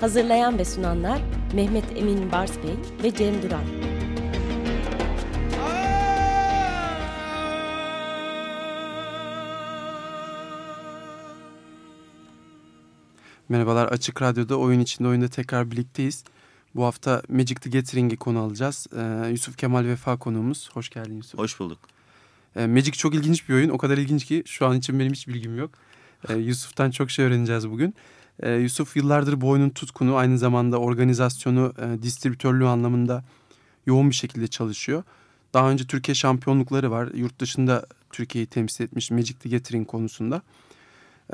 Hazırlayan ve sunanlar Mehmet Emin Bars Bey ve Cem Duran. Merhabalar Açık Radyo'da oyun içinde oyunda tekrar birlikteyiz. Bu hafta Magic the Gathering'i konu alacağız. Ee, Yusuf Kemal Vefa konuğumuz. Hoş geldin Yusuf. Hoş bulduk. Ee, Magic çok ilginç bir oyun. O kadar ilginç ki şu an için benim hiç bilgim yok. Ee, Yusuf'tan çok şey öğreneceğiz bugün. Ee, Yusuf yıllardır bu oyunun tutkunu aynı zamanda organizasyonu, e, distribütörlüğü anlamında yoğun bir şekilde çalışıyor. Daha önce Türkiye şampiyonlukları var. Yurt dışında Türkiye'yi temsil etmiş Magic the Gathering konusunda.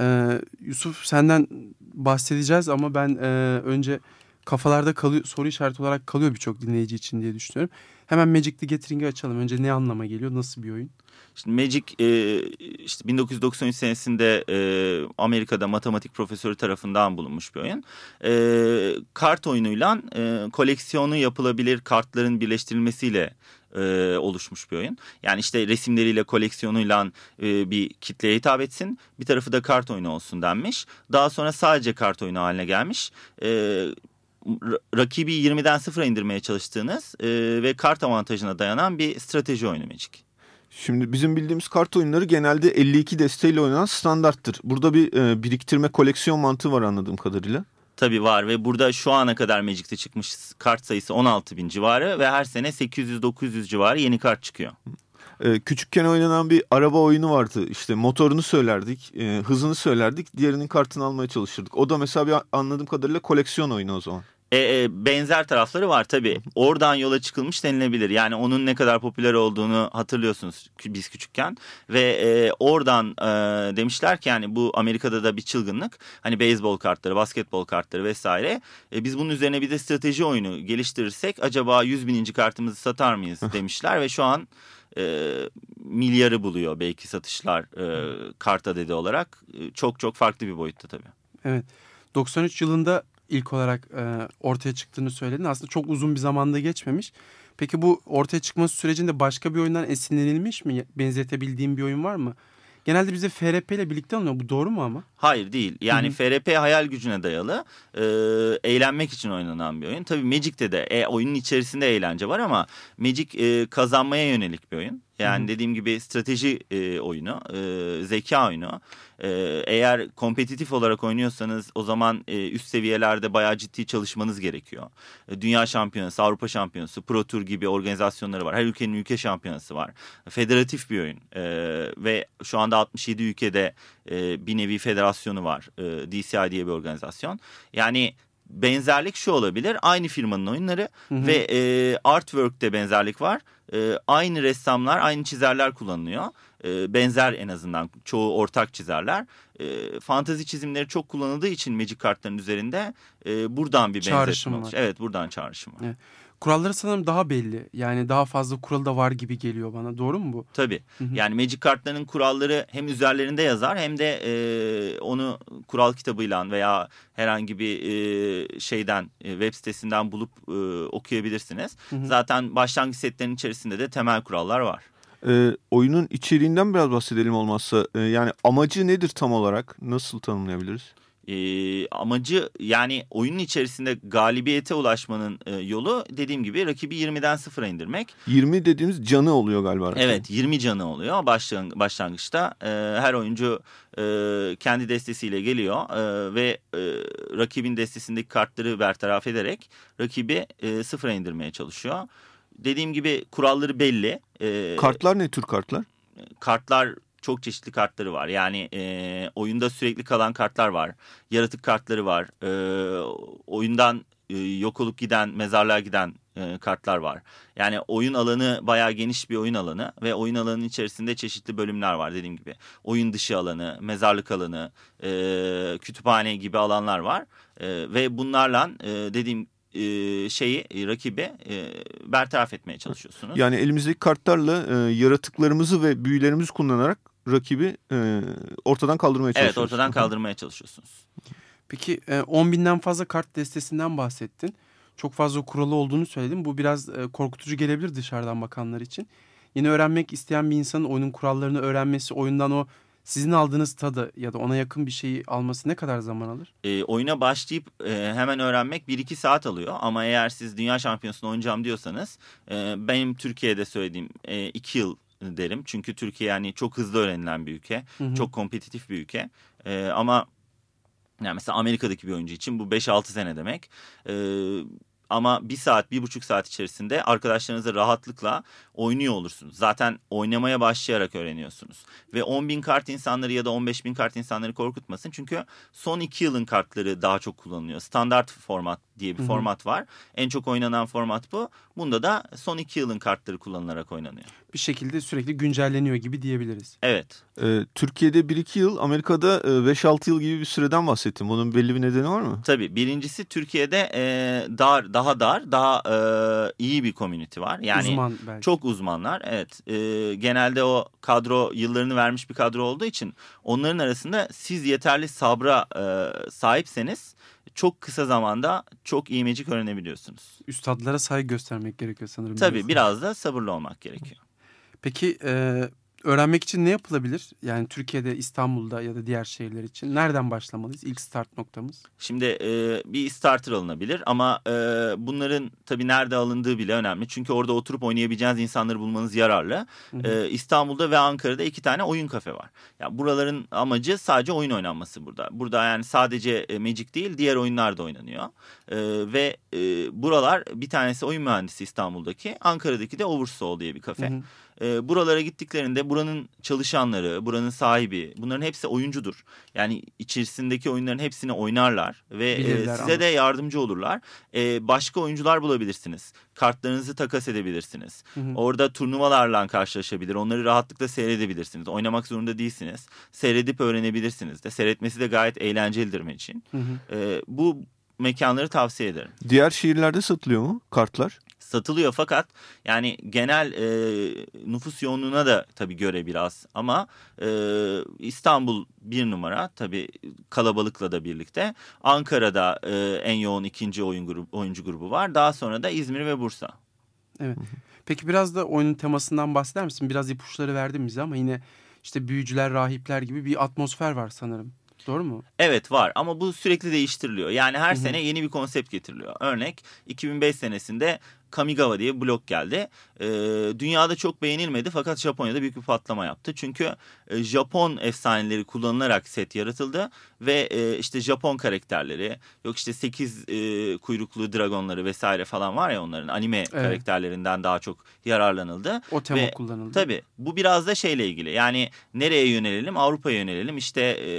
Ee, Yusuf senden bahsedeceğiz ama ben e, önce kafalarda kalıyor, soru işareti olarak kalıyor birçok dinleyici için diye düşünüyorum. Hemen Magic the Gathering'i açalım. Önce ne anlama geliyor? Nasıl bir oyun? Şimdi Magic e, işte 1993 senesinde e, Amerika'da matematik profesörü tarafından bulunmuş bir oyun. E, kart oyunuyla e, koleksiyonu yapılabilir kartların birleştirilmesiyle e, oluşmuş bir oyun. Yani işte resimleriyle koleksiyonuyla e, bir kitleye hitap etsin. Bir tarafı da kart oyunu olsun denmiş. Daha sonra sadece kart oyunu haline gelmiş. E, rakibi 20'den 0'a indirmeye çalıştığınız e, ve kart avantajına dayanan bir strateji oyunu Magic. Şimdi bizim bildiğimiz kart oyunları genelde 52 desteğiyle oynanan standarttır. Burada bir e, biriktirme koleksiyon mantığı var anladığım kadarıyla. Tabii var ve burada şu ana kadar Magic'te çıkmış kart sayısı 16 bin civarı ve her sene 800-900 civarı yeni kart çıkıyor. Ee, küçükken oynanan bir araba oyunu vardı. İşte motorunu söylerdik, e, hızını söylerdik, diğerinin kartını almaya çalışırdık. O da mesela bir anladığım kadarıyla koleksiyon oyunu o zaman. E, e, benzer tarafları var tabii. Oradan yola çıkılmış denilebilir. Yani onun ne kadar popüler olduğunu hatırlıyorsunuz biz küçükken. Ve e, oradan e, demişler ki yani bu Amerika'da da bir çılgınlık. Hani beyzbol kartları, basketbol kartları vesaire. E, biz bunun üzerine bir de strateji oyunu geliştirirsek acaba 100 bininci kartımızı satar mıyız demişler. ve şu an e, milyarı buluyor belki satışlar e, kart adedi olarak. E, çok çok farklı bir boyutta tabii. Evet. 93 yılında ilk olarak e, ortaya çıktığını söyledin. Aslında çok uzun bir zamanda geçmemiş. Peki bu ortaya çıkması sürecinde başka bir oyundan esinlenilmiş mi? Benzetebildiğim bir oyun var mı? Genelde bize FRP ile birlikte alınıyor. Bu doğru mu ama? Hayır değil. Yani Hı -hı. FRP hayal gücüne dayalı e, eğlenmek için oynanan bir oyun. Tabii Magic'te de e, oyunun içerisinde eğlence var ama Magic e, kazanmaya yönelik bir oyun. Yani dediğim gibi strateji e, oyunu, e, zeka oyunu. E, eğer kompetitif olarak oynuyorsanız o zaman e, üst seviyelerde bayağı ciddi çalışmanız gerekiyor. E, Dünya şampiyonası, Avrupa şampiyonası, Pro Tour gibi organizasyonları var. Her ülkenin ülke şampiyonası var. Federatif bir oyun e, ve şu anda 67 ülkede e, bir nevi federasyonu var. E, DCI diye bir organizasyon. Yani benzerlik şu olabilir. Aynı firmanın oyunları hı hı. ve e, artwork'te benzerlik var. E, aynı ressamlar, aynı çizerler kullanılıyor. E, benzer en azından çoğu ortak çizerler. E, fantazi çizimleri çok kullanıldığı için Magic kartların üzerinde e, buradan bir benzetme olmuş. Evet buradan çağrışım var. Evet. Kuralları sanırım daha belli. Yani daha fazla kural da var gibi geliyor bana. Doğru mu bu? Tabii. Hı hı. Yani Magic kartlarının kuralları hem üzerlerinde yazar hem de e, onu kural kitabıyla veya herhangi bir e, şeyden e, web sitesinden bulup e, okuyabilirsiniz. Hı hı. Zaten başlangıç setlerinin içerisinde de temel kurallar var. E, oyunun içeriğinden biraz bahsedelim olmazsa. E, yani amacı nedir tam olarak? Nasıl tanımlayabiliriz? E, amacı yani oyunun içerisinde galibiyete ulaşmanın e, yolu dediğim gibi rakibi 20'den 0'a indirmek. 20 dediğimiz canı oluyor galiba. Evet 20 canı oluyor Başlang başlangıçta. E, her oyuncu e, kendi destesiyle geliyor e, ve e, rakibin destesindeki kartları bertaraf ederek rakibi e, sıfıra indirmeye çalışıyor. Dediğim gibi kuralları belli. E, kartlar ne tür kartlar? Kartlar çok çeşitli kartları var. Yani e, oyunda sürekli kalan kartlar var. Yaratık kartları var. E, oyundan e, yok olup giden, mezarlığa giden e, kartlar var. Yani oyun alanı bayağı geniş bir oyun alanı ve oyun alanının içerisinde çeşitli bölümler var dediğim gibi. Oyun dışı alanı, mezarlık alanı, e, kütüphane gibi alanlar var. E, ve bunlarla e, dediğim e, şeyi e, rakibi e, bertaraf etmeye çalışıyorsunuz. Yani elimizdeki kartlarla e, yaratıklarımızı ve büyülerimizi kullanarak rakibi e, ortadan kaldırmaya çalışıyoruz. Evet ortadan kaldırmaya çalışıyorsunuz. Peki e, 10 binden fazla kart destesinden bahsettin. Çok fazla kuralı olduğunu söyledin. Bu biraz e, korkutucu gelebilir dışarıdan bakanlar için. Yine öğrenmek isteyen bir insanın oyunun kurallarını öğrenmesi, oyundan o sizin aldığınız tadı ya da ona yakın bir şeyi alması ne kadar zaman alır? E, oyuna başlayıp e, hemen öğrenmek 1-2 saat alıyor. Ama eğer siz dünya şampiyonasında oynayacağım diyorsanız e, benim Türkiye'de söylediğim 2 e, yıl derim. Çünkü Türkiye yani çok hızlı öğrenilen bir ülke. Hı hı. Çok kompetitif bir ülke. E, ama yani mesela Amerika'daki bir oyuncu için bu 5-6 sene demek. E, ama bir saat, bir buçuk saat içerisinde arkadaşlarınızla rahatlıkla oynuyor olursunuz. Zaten oynamaya başlayarak öğreniyorsunuz. Ve 10 bin kart insanları ya da 15 bin kart insanları korkutmasın. Çünkü son iki yılın kartları daha çok kullanılıyor. Standart format diye bir Hı -hı. format var. En çok oynanan format bu. Bunda da son iki yılın kartları kullanılarak oynanıyor. Bir şekilde sürekli güncelleniyor gibi diyebiliriz. Evet. Ee, Türkiye'de 1-2 yıl, Amerika'da 5-6 yıl gibi bir süreden bahsettim. Bunun belli bir nedeni var mı? Tabii. Birincisi Türkiye'de e, dar, daha dar, daha e, iyi bir community var. Yani Uzman belki. çok uzmanlar. Evet. E, genelde o kadro yıllarını vermiş bir kadro olduğu için onların arasında siz yeterli sabra e, sahipseniz çok kısa zamanda çok iyi magic öğrenebiliyorsunuz. Üstadlara saygı göstermek gerekiyor sanırım. Tabii biraz da sabırlı olmak gerekiyor. Peki e, öğrenmek için ne yapılabilir? Yani Türkiye'de, İstanbul'da ya da diğer şehirler için nereden başlamalıyız? İlk start noktamız. Şimdi e, bir starter alınabilir ama e, bunların tabii nerede alındığı bile önemli. Çünkü orada oturup oynayabileceğiniz insanları bulmanız yararlı. Hı hı. E, İstanbul'da ve Ankara'da iki tane oyun kafe var. Yani buraların amacı sadece oyun oynanması burada. Burada yani sadece e, Magic değil diğer oyunlar da oynanıyor. E, ve e, buralar bir tanesi oyun mühendisi İstanbul'daki, Ankara'daki de Oversoul diye bir kafe. Hı hı. E, buralara gittiklerinde buranın çalışanları, buranın sahibi bunların hepsi oyuncudur. Yani içerisindeki oyunların hepsini oynarlar ve e, size ama. de yardımcı olurlar. E, başka oyuncular bulabilirsiniz. Kartlarınızı takas edebilirsiniz. Hı hı. Orada turnuvalarla karşılaşabilir. Onları rahatlıkla seyredebilirsiniz. Oynamak zorunda değilsiniz. Seyredip öğrenebilirsiniz de. Seyretmesi de gayet eğlencelidir için. Hı hı. E, bu mekanları tavsiye ederim. Diğer şehirlerde satılıyor mu kartlar? Satılıyor fakat yani genel e, nüfus yoğunluğuna da tabii göre biraz ama e, İstanbul bir numara tabii kalabalıkla da birlikte Ankara'da e, en yoğun ikinci oyun grubu, oyuncu grubu var daha sonra da İzmir ve Bursa. Evet. Peki biraz da oyunun temasından bahseder misin? Biraz ipuçları verdim bize ama yine işte büyücüler, rahipler gibi bir atmosfer var sanırım. Doğru mu? Evet var ama bu sürekli değiştiriliyor. Yani her Hı -hı. sene yeni bir konsept getiriliyor. Örnek 2005 senesinde Kamigawa diye bir blok geldi. E, dünyada çok beğenilmedi fakat Japonya'da büyük bir patlama yaptı. Çünkü e, Japon efsaneleri kullanılarak set yaratıldı ve e, işte Japon karakterleri yok işte 8 e, kuyruklu dragonları vesaire falan var ya onların anime evet. karakterlerinden daha çok yararlanıldı. O tema ve, kullanıldı. Tabii bu biraz da şeyle ilgili yani nereye yönelelim Avrupa'ya yönelelim işte e,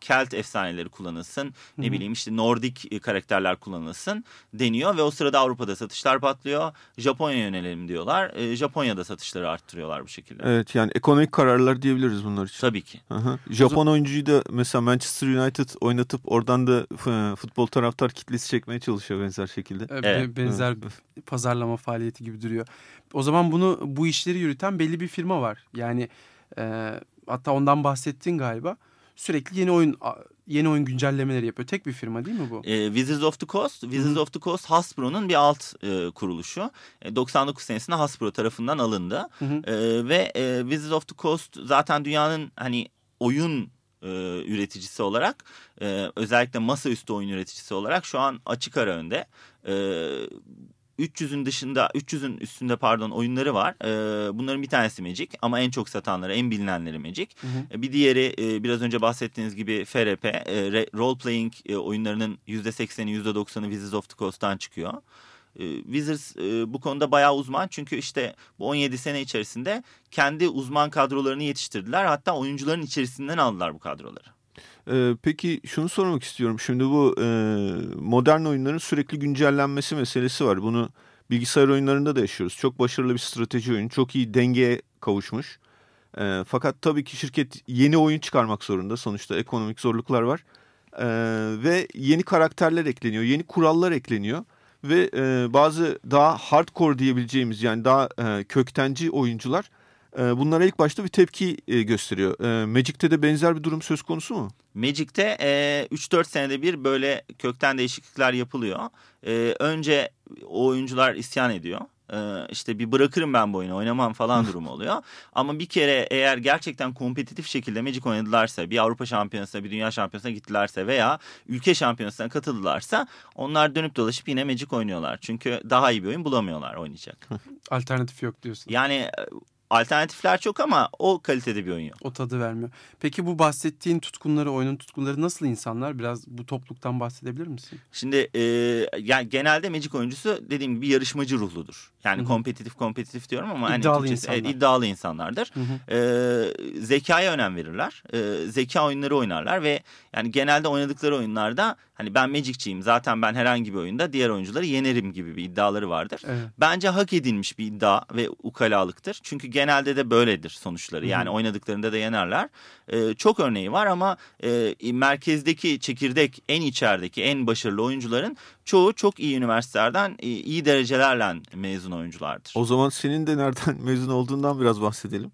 Kelt efsaneleri kullanılsın Hı -hı. ne bileyim işte Nordik karakterler kullanılsın deniyor ve o sırada Avrupa'da satışlar patlıyor patlıyor. Japonya yönelelim diyorlar. E, Japonya'da satışları arttırıyorlar bu şekilde. Evet yani ekonomik kararlar diyebiliriz bunlar için. Tabii ki. Aha. Japon oyuncuyu da mesela Manchester United oynatıp oradan da futbol taraftar kitlesi çekmeye çalışıyor benzer şekilde. Evet. Benzer evet. pazarlama faaliyeti gibi duruyor. O zaman bunu bu işleri yürüten belli bir firma var. Yani e, hatta ondan bahsettin galiba. Sürekli yeni oyun yeni oyun güncellemeleri yapıyor. Tek bir firma değil mi bu? E, Wizards of the Coast, Wizards of the Coast Hasbro'nun bir alt e, kuruluşu. E, 99 senesinde Hasbro tarafından alındı. Hı hı. E, ve e, Wizards of the Coast zaten dünyanın hani oyun e, üreticisi olarak e, özellikle masaüstü oyun üreticisi olarak şu an açık ara önde. E, 300'ün dışında 300'ün üstünde pardon oyunları var. Ee, bunların bir tanesi Magic ama en çok satanları en bilinenleri Magic. Hı hı. Ee, bir diğeri e, biraz önce bahsettiğiniz gibi FRP. E, role playing e, oyunlarının %80'i %90'ı Wizards of the Coast'tan çıkıyor. Wizards e, bu konuda bayağı uzman çünkü işte bu 17 sene içerisinde kendi uzman kadrolarını yetiştirdiler. Hatta oyuncuların içerisinden aldılar bu kadroları. Ee, peki şunu sormak istiyorum. Şimdi bu e, modern oyunların sürekli güncellenmesi meselesi var. Bunu bilgisayar oyunlarında da yaşıyoruz. Çok başarılı bir strateji oyunu. Çok iyi dengeye kavuşmuş. E, fakat tabii ki şirket yeni oyun çıkarmak zorunda. Sonuçta ekonomik zorluklar var. E, ve yeni karakterler ekleniyor. Yeni kurallar ekleniyor. Ve e, bazı daha hardcore diyebileceğimiz yani daha e, köktenci oyuncular bunlara ilk başta bir tepki e, gösteriyor. E, Magic'te de benzer bir durum söz konusu mu? Magic'te e, 3-4 senede bir böyle kökten değişiklikler yapılıyor. E, önce o oyuncular isyan ediyor. E, işte bir bırakırım ben bu oyunu oynamam falan durumu oluyor. Ama bir kere eğer gerçekten kompetitif şekilde Magic oynadılarsa bir Avrupa şampiyonasına bir dünya şampiyonasına gittilerse veya ülke şampiyonasına katıldılarsa onlar dönüp dolaşıp yine Magic oynuyorlar. Çünkü daha iyi bir oyun bulamıyorlar oynayacak. Alternatif yok diyorsun. Yani e, alternatifler çok ama o kalitede bir oyun yok. O tadı vermiyor. Peki bu bahsettiğin tutkunları, oyunun tutkunları nasıl insanlar? Biraz bu topluluktan bahsedebilir misin? Şimdi e, yani genelde Magic oyuncusu dediğim gibi yarışmacı ruhludur. Yani Hı hı. kompetitif kompetitif diyorum ama İddialı hani Türkçesi- evet, insanlar. iddialı insanlardır. Hı hı. E, zekaya önem verirler. E, zeka oyunları oynarlar ve yani genelde oynadıkları oyunlarda hani ben Magic'ciyim zaten ben herhangi bir oyunda diğer oyuncuları yenerim gibi bir iddiaları vardır. Evet. Bence hak edilmiş bir iddia ve ukalalıktır. Çünkü genelde de böyledir sonuçları. Yani Hı hı. oynadıklarında da yenerler. Ee, çok örneği var ama e, merkezdeki çekirdek en içerideki en başarılı oyuncuların çoğu çok iyi üniversitelerden e, iyi derecelerle mezun oyunculardır. O zaman senin de nereden mezun olduğundan biraz bahsedelim.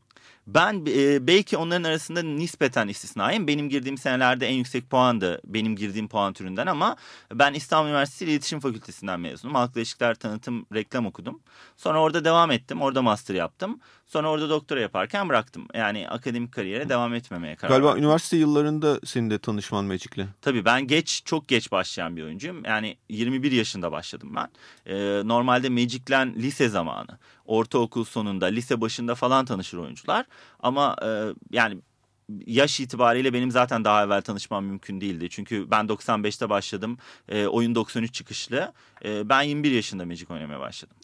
Ben e, belki onların arasında nispeten istisnayım. Benim girdiğim senelerde en yüksek puandı benim girdiğim puan türünden ama ben İstanbul Üniversitesi İletişim Fakültesinden mezunum. Halkla ilişkiler tanıtım reklam okudum. Sonra orada devam ettim. Orada master yaptım. Sonra orada doktora yaparken bıraktım. Yani akademik kariyere devam etmemeye karar Galiba verdim. üniversite yıllarında senin de tanışman Magic'le. Tabii ben geç çok geç başlayan bir oyuncuyum. Yani 21 yaşında başladım ben. Ee, normalde Magic'len lise zamanı. Ortaokul sonunda, lise başında falan tanışır oyuncular. Ama e, yani yaş itibariyle benim zaten daha evvel tanışmam mümkün değildi. Çünkü ben 95'te başladım. E, oyun 93 çıkışlı. E, ben 21 yaşında Magic oynamaya başladım.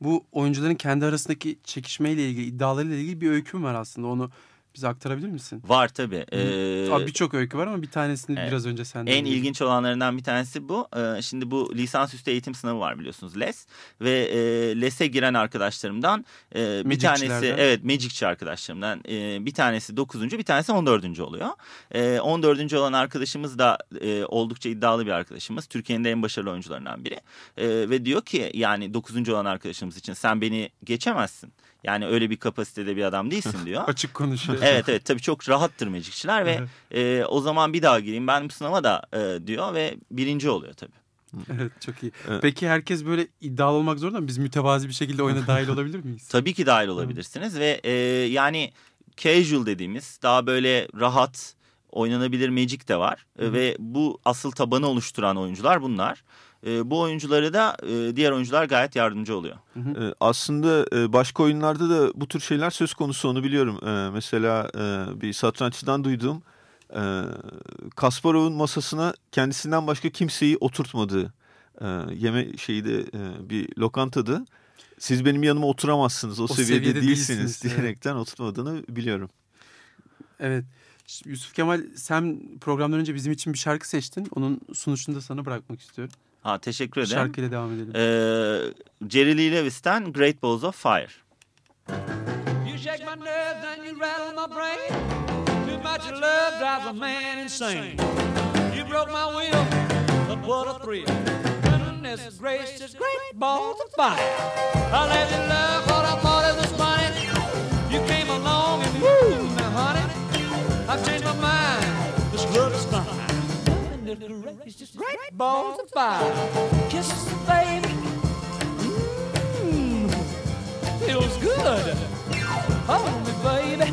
Bu oyuncuların kendi arasındaki çekişmeyle ilgili, iddialarıyla ilgili bir öyküm var aslında. Onu bize aktarabilir misin? Var tabii. Ee, Birçok öykü var ama bir tanesini evet. biraz önce senden En ilginç olanlarından bir tanesi bu. Ee, Şimdi bu lisansüstü eğitim sınavı var biliyorsunuz LES. Ve e, LES'e giren arkadaşlarımdan e, bir tanesi evet Magic'çi arkadaşlarımdan e, bir tanesi 9. bir tanesi 14. oluyor. E, 14. olan arkadaşımız da e, oldukça iddialı bir arkadaşımız. Türkiye'nin de en başarılı oyuncularından biri. E, ve diyor ki yani 9. olan arkadaşımız için sen beni geçemezsin. Yani öyle bir kapasitede bir adam değilsin diyor. Açık konuşuyor. Evet evet tabii çok rahattır Magic'çiler ve e, o zaman bir daha gireyim ben bu sınava da e, diyor ve birinci oluyor tabii. Evet çok iyi. Evet. Peki herkes böyle iddialı olmak zorunda mı? Biz mütevazi bir şekilde oyuna dahil olabilir miyiz? Tabii ki dahil olabilirsiniz ve e, yani casual dediğimiz daha böyle rahat oynanabilir Magic de var E, ve bu asıl tabanı oluşturan oyuncular bunlar. E, bu oyuncuları da e, diğer oyuncular gayet yardımcı oluyor. Ee, aslında e, başka oyunlarda da bu tür şeyler söz konusu onu biliyorum. Ee, mesela e, bir satranççıdan duyduğum e, Kasparov'un masasına kendisinden başka kimseyi oturtmadığı e, yeme şeyde e, bir lokantada siz benim yanıma oturamazsınız o, seviyede, seviyede değilsiniz, değilsiniz, evet. diyerekten oturtmadığını biliyorum. Evet. Yusuf Kemal sen programdan önce bizim için bir şarkı seçtin. Onun sunuşunu da sana bırakmak istiyorum. Ha, teşekkür ederim. Şarkıyla devam edelim. E, Jerry Lee Lewis'ten Great Balls of Fire. You shake my nerves and you rattle my brain. Too much love drives a man insane. You broke my will, but what a thrill. Goodness gracious, great balls of fire. I let you love fine. Goodness gracious, great balls of fire. Kisses, the baby. Mmm, feels good. Hold me, baby.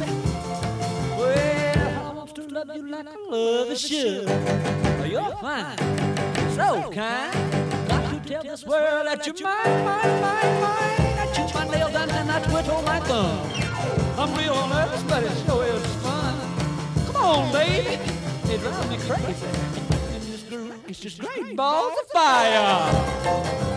Well, I want to love you like I love a should. You're fine, so kind. Got to tell this world that you're mine, mine, mine, mine. I chew my nails down and I twiddle my thumb. I'm real nervous, but it sure is fun. Come on, baby. It drives me crazy. And this groove is just great balls of fire. baby.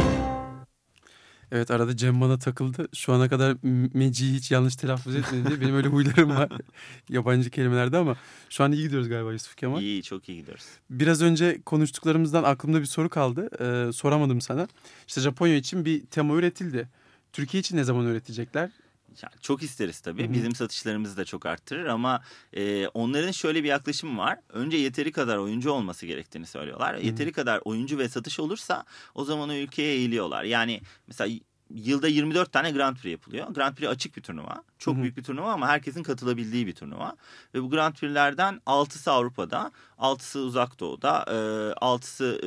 Evet arada Cem bana takıldı. Şu ana kadar Meci'yi hiç yanlış telaffuz etmedi diye. Benim öyle huylarım var yabancı kelimelerde ama şu an iyi gidiyoruz galiba Yusuf Kemal. İyi çok iyi gidiyoruz. Biraz önce konuştuklarımızdan aklımda bir soru kaldı. Ee, soramadım sana. İşte Japonya için bir tema üretildi. Türkiye için ne zaman üretecekler? Yani çok isteriz tabii. Hı hı. Bizim satışlarımızı da çok arttırır ama e, onların şöyle bir yaklaşımı var. Önce yeteri kadar oyuncu olması gerektiğini söylüyorlar. Yeteri kadar oyuncu ve satış olursa o zaman o ülkeye eğiliyorlar. Yani mesela yılda 24 tane Grand Prix yapılıyor. Grand Prix açık bir turnuva. Çok Hı hı. büyük bir turnuva ama herkesin katılabildiği bir turnuva. Ve bu Grand Prix'lerden 6'sı Avrupa'da, 6'sı Uzak Doğu'da, 6'sı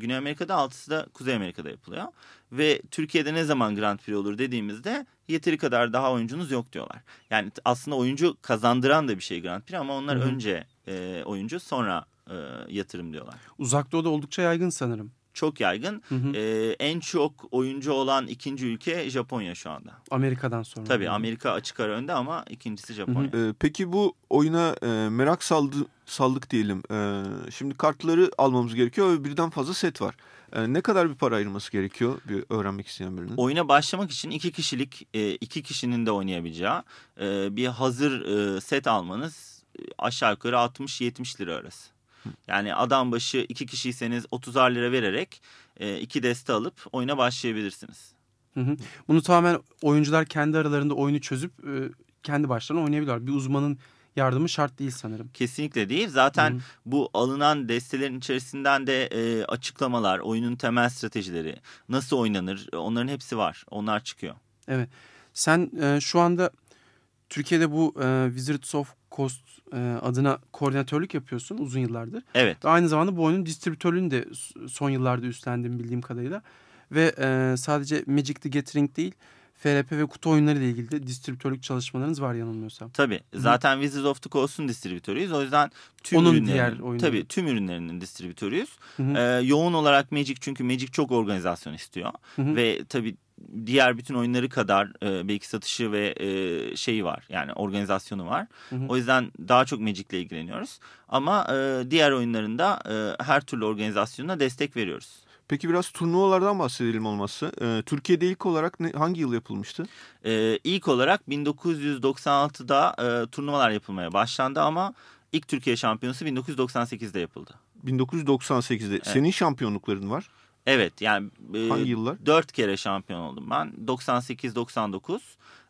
Güney Amerika'da, 6'sı da Kuzey Amerika'da yapılıyor. Ve Türkiye'de ne zaman Grand Prix olur dediğimizde yeteri kadar daha oyuncunuz yok diyorlar. Yani aslında oyuncu kazandıran da bir şey Grand Prix ama onlar Hı hı. önce e, oyuncu sonra e, yatırım diyorlar. Uzak Doğu'da oldukça yaygın sanırım. Çok yaygın. Hı hı. E, en çok oyuncu olan ikinci ülke Japonya şu anda. Amerika'dan sonra. Tabii Amerika açık ara önde ama ikincisi Japonya. Ee, peki bu oyuna e, merak saldı, saldık diyelim. Ee, şimdi kartları almamız gerekiyor ve birden fazla set var. Ee, ne kadar bir para ayırması gerekiyor bir öğrenmek isteyen birinin? Oyuna başlamak için iki kişilik, e, iki kişinin de oynayabileceği e, bir hazır e, set almanız e, aşağı yukarı 60-70 lira arası. Yani adam başı iki kişiyseniz 30'ar lira vererek e, iki deste alıp oyuna başlayabilirsiniz. Hı hı. Bunu tamamen oyuncular kendi aralarında oyunu çözüp e, kendi başlarına oynayabiliyorlar. Bir uzmanın yardımı şart değil sanırım. Kesinlikle değil. Zaten Hı hı. bu alınan destelerin içerisinden de e, açıklamalar, oyunun temel stratejileri, nasıl oynanır onların hepsi var. Onlar çıkıyor. Evet. Sen e, şu anda Türkiye'de bu e, Wizards of Coast e, adına koordinatörlük yapıyorsun uzun yıllardır. Evet. Ve aynı zamanda bu oyunun distribütörlüğünü de son yıllarda üstlendim bildiğim kadarıyla. Ve e, sadece Magic the Gathering değil, FRP ve kutu oyunları ile ilgili de distribütörlük çalışmalarınız var yanılmıyorsam. Tabii. Zaten Wizards of the Coast'un distribütörüyüz. O yüzden tüm Onun diğer oyunları. tabii tüm ürünlerinin distribütörüyüz. Hı hı. Ee, yoğun olarak Magic çünkü Magic çok organizasyon istiyor. Hı hı. Ve tabii diğer bütün oyunları kadar e, belki satışı ve e, şeyi var. Yani organizasyonu var. Hı hı. O yüzden daha çok Magic'le ilgileniyoruz. Ama e, diğer oyunlarında e, her türlü organizasyona destek veriyoruz. Peki biraz turnuvalardan bahsedelim olmazsa. Ee, Türkiye'de ilk olarak ne, hangi yıl yapılmıştı? Ee, ilk olarak 1996'da e, turnuvalar yapılmaya başlandı ama ilk Türkiye şampiyonası 1998'de yapıldı. 1998'de. Senin şampiyonlukların var. Evet yani e, Hangi yıllar? dört kere şampiyon oldum ben. 98-99,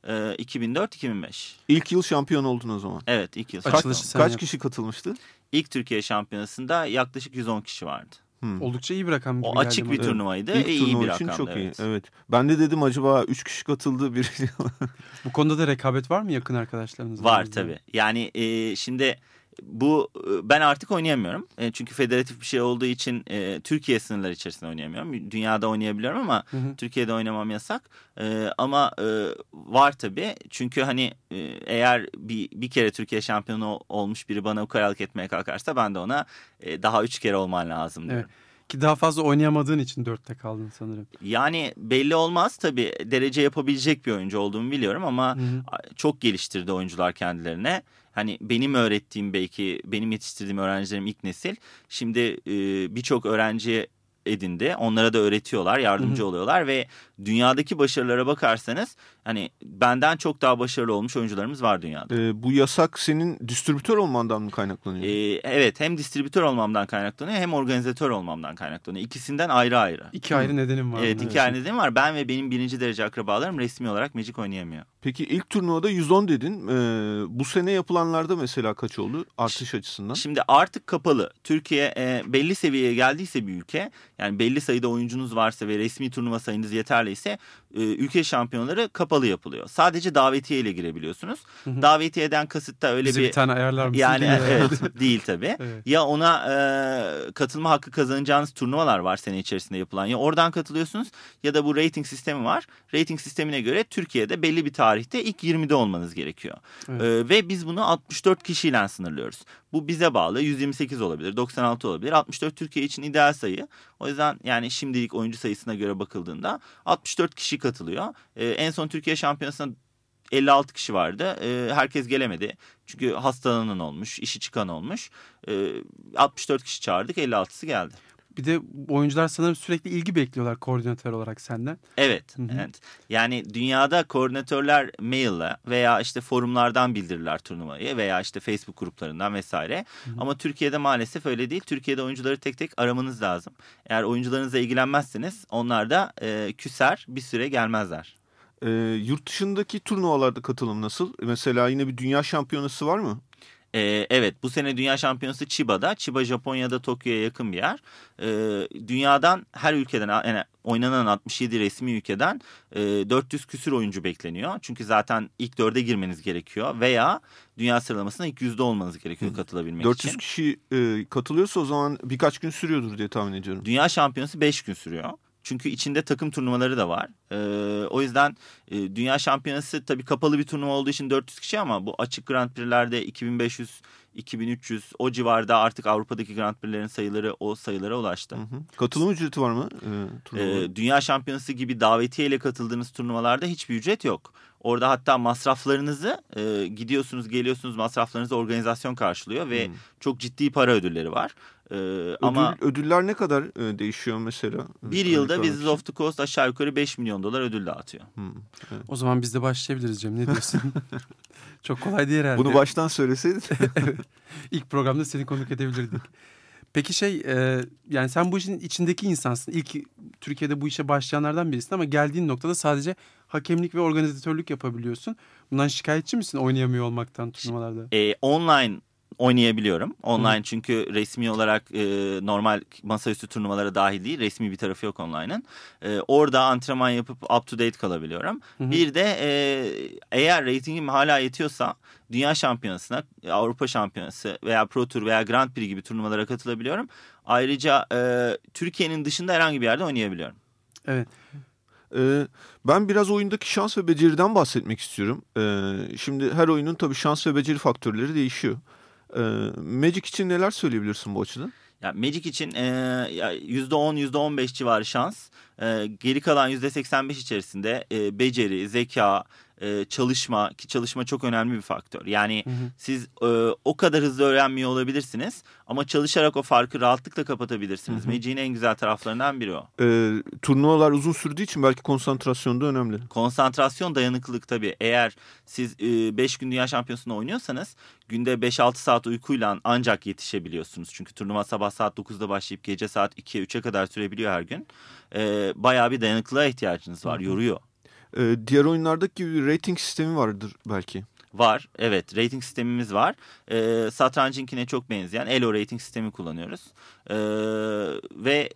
e, 2004-2005. İlk yıl şampiyon oldun o zaman. Evet ilk yıl. Kaç yap. kişi katılmıştı? İlk Türkiye şampiyonasında yaklaşık 110 kişi vardı. Hmm. Oldukça iyi bir rakam gibi O açık bir Evet. turnuvaydı. İlk ve iyi turnuva bir için rakamdı. çok iyi. evet. Evet. Ben de dedim acaba 3 kişi katıldı bir. Bu konuda da rekabet var mı yakın arkadaşlarınızla? Var tabii. Yani e, şimdi bu e, ben artık oynayamıyorum. E, çünkü federatif bir şey olduğu için e, Türkiye sınırları içerisinde oynayamıyorum. Dünyada oynayabiliyorum ama Hı hı. Türkiye'de oynamam yasak. E, ama e, var tabii. Çünkü hani e, eğer bir, bir kere Türkiye şampiyonu ol- olmuş biri bana ukalalık etmeye kalkarsa ben de ona e, daha üç kere olman lazım diyorum. Ki daha fazla oynayamadığın için dörtte kaldın sanırım. Yani belli olmaz tabii derece yapabilecek bir oyuncu olduğumu biliyorum ama Hı hı. çok geliştirdi oyuncular kendilerine. Hani benim öğrettiğim belki benim yetiştirdiğim öğrencilerim ilk nesil. Şimdi e, birçok öğrenci edindi. Onlara da öğretiyorlar, yardımcı Hı hı. oluyorlar ve dünyadaki başarılara bakarsanız hani benden çok daha başarılı olmuş oyuncularımız var dünyada. Ee, bu yasak senin distribütör olmandan mı kaynaklanıyor? Ee, evet hem distribütör olmamdan kaynaklanıyor hem organizatör olmamdan kaynaklanıyor. İkisinden ayrı ayrı. İki ayrı nedenim var. Evet iki ayrı nedeni var. Ben ve benim birinci derece akrabalarım resmi olarak Magic oynayamıyor. Peki ilk turnuvada 110 dedin. Ee, bu sene yapılanlarda mesela kaç oldu artış açısından? Şimdi artık kapalı. Türkiye e, belli seviyeye geldiyse bir ülke yani belli sayıda oyuncunuz varsa ve resmi turnuva sayınız yeterli turnuvayla ise e, ülke şampiyonları kapalı yapılıyor. Sadece davetiye ile girebiliyorsunuz. Davetiyeden kasıt da öyle Bize bir bir tane ayarlar mısın? yani Değil evet değil tabii. Evet. Ya ona e, katılma hakkı kazanacağınız turnuvalar var sene içerisinde yapılan. Ya oradan katılıyorsunuz ya da bu rating sistemi var. Rating sistemine göre Türkiye'de belli bir tarihte ilk 20'de olmanız gerekiyor. Evet. E, ve biz bunu 64 kişiyle sınırlıyoruz. Bu bize bağlı 128 olabilir 96 olabilir. 64 Türkiye için ideal sayı. O yüzden yani şimdilik oyuncu sayısına göre bakıldığında 64 kişi katılıyor. E, en son Türkiye şampiyonasına 56 kişi vardı. E, herkes gelemedi. Çünkü hastalanan olmuş, işi çıkan olmuş. E, 64 kişi çağırdık, 56'sı geldi. Bir de oyuncular sanırım sürekli ilgi bekliyorlar koordinatör olarak senden. Evet, Hı hı. evet. Yani dünyada koordinatörler maille veya işte forumlardan bildirirler turnuvayı veya işte Facebook gruplarından vesaire. Ama Türkiye'de maalesef öyle değil. Türkiye'de oyuncuları tek tek aramanız lazım. Eğer oyuncularınızla ilgilenmezseniz onlar da e, küser, bir süre gelmezler. Ee, yurt dışındaki turnuvalarda katılım nasıl? Mesela yine bir dünya şampiyonası var mı? Ee, evet bu sene Dünya Şampiyonası Chiba'da. Chiba Japonya'da Tokyo'ya yakın bir yer. Ee, dünyadan her ülkeden yani oynanan 67 resmi ülkeden e, 400 küsür oyuncu bekleniyor. Çünkü zaten ilk dörde girmeniz gerekiyor veya dünya sıralamasına ilk yüzde olmanız gerekiyor katılabilmek 400 için. kişi e, katılıyorsa o zaman birkaç gün sürüyordur diye tahmin ediyorum. Dünya Şampiyonası 5 gün sürüyor. Çünkü içinde takım turnuvaları da var. Ee, o yüzden e, Dünya Şampiyonası tabii kapalı bir turnuva olduğu için 400 kişi ama bu açık Grand Prix'lerde 2500, 2300 o civarda artık Avrupa'daki Grand Prix'lerin sayıları o sayılara ulaştı. Hı hı. Katılım ücreti var mı? E? Ee, Dünya Şampiyonası gibi davetiyeyle katıldığınız turnuvalarda hiçbir ücret yok. Orada hatta masraflarınızı e, gidiyorsunuz geliyorsunuz masraflarınızı organizasyon karşılıyor ve Hmm. çok ciddi para ödülleri var. Ama Ödül- ödüller ne kadar e, değişiyor mesela? bir yılda için. of the Coast aşağı yukarı 5 milyon dolar ödül dağıtıyor. Hı. O zaman biz de başlayabiliriz Cem ne diyorsun? Çok kolay değil herhalde. Bunu baştan söyleseydin. İlk programda seni konuk edebilirdik. Peki şey e, yani sen bu işin içindeki insansın. İlk Türkiye'de bu işe başlayanlardan birisin ama geldiğin noktada sadece hakemlik ve organizatörlük yapabiliyorsun. Bundan şikayetçi misin oynayamıyor olmaktan turnuvalarda? Ee, online oynayabiliyorum. Online çünkü resmi olarak e, normal masaüstü turnuvalara dahil değil. Resmi bir tarafı yok online'ın. E, orada antrenman yapıp up to date kalabiliyorum. hı. Bir de e, eğer ratingim hala yetiyorsa Dünya Şampiyonası'na, Avrupa Şampiyonası veya Pro Tour veya Grand Prix gibi turnuvalara katılabiliyorum. Ayrıca e, Türkiye'nin dışında herhangi bir yerde oynayabiliyorum. Evet. Ee, ben biraz oyundaki şans ve beceriden bahsetmek istiyorum. Ee, şimdi her oyunun tabii şans ve beceri faktörleri değişiyor. Ee, Magic için neler söyleyebilirsin bu açıdan? Ya Magic için e, ya %10 %15 civarı şans. E, geri kalan %85 içerisinde e, beceri, zeka, e, çalışma ki çalışma çok önemli bir faktör. Yani Hı hı. siz e, o kadar hızlı öğrenmiyor olabilirsiniz ama çalışarak o farkı rahatlıkla kapatabilirsiniz. Hı hı. Magic'in en güzel taraflarından biri o. Ee, turnuvalar uzun sürdüğü için belki konsantrasyon da önemli. Konsantrasyon, dayanıklılık tabii. Eğer siz 5 gün dünya şampiyonasında oynuyorsanız günde 5-6 saat uykuyla ancak yetişebiliyorsunuz. Çünkü turnuva sabah saat 9'da başlayıp gece saat 2'ye 3'e kadar sürebiliyor her gün. Ee, bayağı bir dayanıklılığa ihtiyacınız var, yoruyor. Ee, diğer oyunlardaki gibi rating sistemi vardır belki. Var, evet. Rating sistemimiz var. Ee, satrancınkine çok benzeyen Elo rating sistemi kullanıyoruz. Ee, ve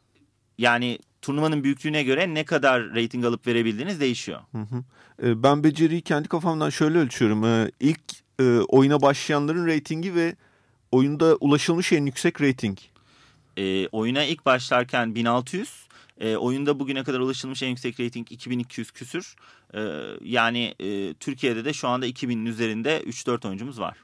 yani turnuvanın büyüklüğüne göre ne kadar rating alıp verebildiğiniz değişiyor. Hı hı. Ee, ben beceriyi kendi kafamdan şöyle ölçüyorum. Ee, ilk e, oyuna başlayanların reytingi ve oyunda ulaşılmış en yüksek rating. E, oyuna ilk başlarken 1600. E, oyunda bugüne kadar ulaşılmış en yüksek rating 2200 küsür. E, yani e, Türkiye'de de şu anda 2000'in üzerinde 3-4 oyuncumuz var.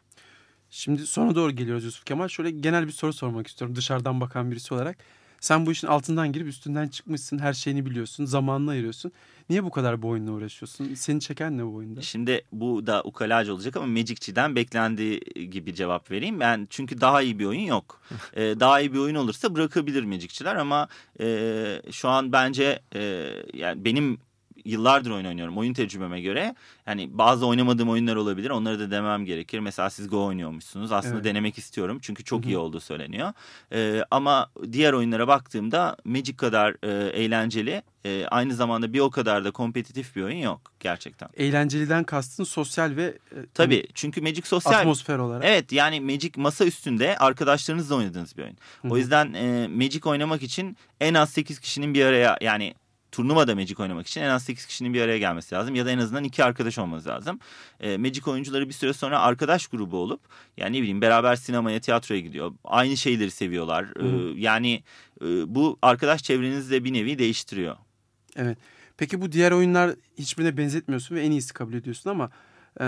Şimdi sona doğru geliyoruz Yusuf Kemal. Şöyle genel bir soru sormak istiyorum dışarıdan bakan birisi olarak. Sen bu işin altından girip üstünden çıkmışsın, her şeyini biliyorsun, zamanını ayırıyorsun. Niye bu kadar bu oyunla uğraşıyorsun? Seni çeken ne bu oyunda? Şimdi bu da ukalaca olacak ama Magic'çiden beklendiği gibi cevap vereyim. Ben çünkü daha iyi bir oyun yok. E, daha iyi bir oyun olursa bırakabilir Magic'çiler ama e, şu an bence e, yani benim yıllardır oyun oynuyorum. Oyun tecrübeme göre yani bazı oynamadığım oyunlar olabilir. Onları da demem gerekir. Mesela siz Go oynuyormuşsunuz. Aslında Evet. denemek istiyorum. Çünkü çok Hı hı. iyi olduğu söyleniyor. Ee, ama diğer oyunlara baktığımda Magic kadar e, eğlenceli, e, aynı zamanda bir o kadar da kompetitif bir oyun yok gerçekten. Eğlenceliden kastın sosyal ve e, Tabii çünkü Magic sosyal. atmosfer olarak. Evet yani Magic masa üstünde arkadaşlarınızla oynadığınız bir oyun. Hı O hı. yüzden e, Magic oynamak için en az 8 kişinin bir araya yani turnuvada Magic oynamak için en az 8 kişinin bir araya gelmesi lazım. Ya da en azından iki arkadaş olması lazım. E, Magic oyuncuları bir süre sonra arkadaş grubu olup yani ne bileyim beraber sinemaya tiyatroya gidiyor. Aynı şeyleri seviyorlar. E, yani e, bu arkadaş çevrenizi de bir nevi değiştiriyor. Evet. Peki bu diğer oyunlar hiçbirine benzetmiyorsun ve en iyisi kabul ediyorsun ama e,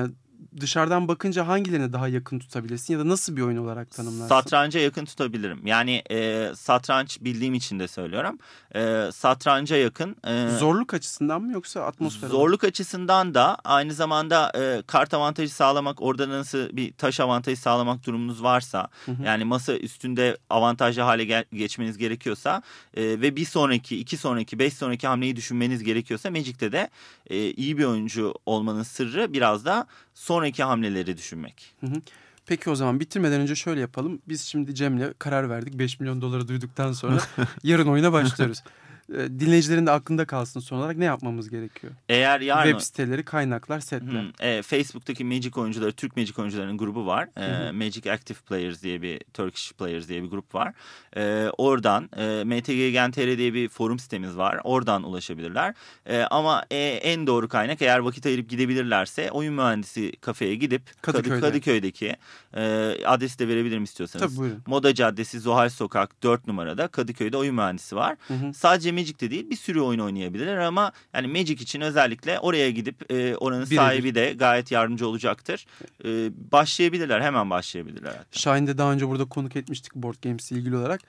dışarıdan bakınca hangilerine daha yakın tutabilirsin ya da nasıl bir oyun olarak tanımlarsın? Satranca yakın tutabilirim. Yani e, satranç bildiğim için de söylüyorum. E, satranca yakın. E, Zorluk açısından mı yoksa atmosfer? olarak? Zorluk açısından da aynı zamanda e, kart avantajı sağlamak, orada nasıl bir taş avantajı sağlamak durumunuz varsa, yani masa üstünde avantajlı hale gel- geçmeniz gerekiyorsa e, ve bir sonraki, iki sonraki, beş sonraki hamleyi düşünmeniz gerekiyorsa Magic'te de e, iyi bir oyuncu olmanın sırrı biraz da sonraki hamleleri düşünmek. Peki o zaman bitirmeden önce şöyle yapalım. Biz şimdi Cem'le karar verdik. 5 milyon doları duyduktan sonra yarın oyuna başlıyoruz. E, Dinleyicilerin de aklında kalsın son olarak ne yapmamız gerekiyor? Eğer yarın... Web siteleri, kaynaklar, setler. Hı, e, Facebook'taki Magic oyuncuları, Türk Magic oyuncularının grubu var. E, Magic Active Players diye bir, Turkish Players diye bir grup var. E, oradan e, MTG Gen.tr diye bir forum sitemiz var. Oradan ulaşabilirler. E, ama e, en doğru kaynak eğer vakit ayırıp gidebilirlerse oyun mühendisi kafeye gidip Kadıköy'de. Kadı- Kadıköy'deki e, adresi de verebilirim istiyorsanız. Tabii, buyurun. Moda Caddesi Zuhal Sokak 4 numarada Kadıköy'de oyun mühendisi var. hı. Sadece Magic'te değil bir sürü oyun oynayabilirler ama yani Magic için özellikle oraya gidip e, oranın Birebir. sahibi de gayet yardımcı olacaktır. E, başlayabilirler hemen başlayabilirler. hatta. Şahin'de daha önce burada konuk etmiştik Board Games ile ilgili olarak.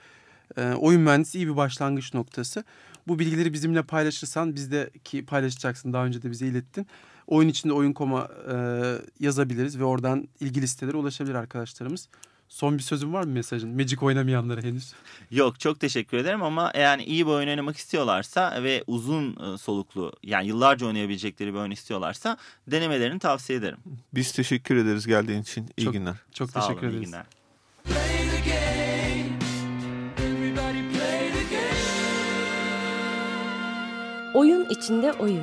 E, oyun mühendisi iyi bir başlangıç noktası. Bu bilgileri bizimle paylaşırsan biz de ki paylaşacaksın daha önce de bize ilettin. Oyun içinde oyun koma e, yazabiliriz ve oradan ilgili sitelere ulaşabilir arkadaşlarımız. Son bir sözün var mı mesajın? Magic oynamayanlara henüz. Yok çok teşekkür ederim ama yani iyi bir oyun oynamak istiyorlarsa ve uzun e, soluklu yani yıllarca oynayabilecekleri bir oyun istiyorlarsa denemelerini tavsiye ederim. Biz teşekkür ederiz geldiğin için. İyi Çok- günler. Çok Sağ teşekkür olun, iyi ederiz. günler. Oyun içinde oyun.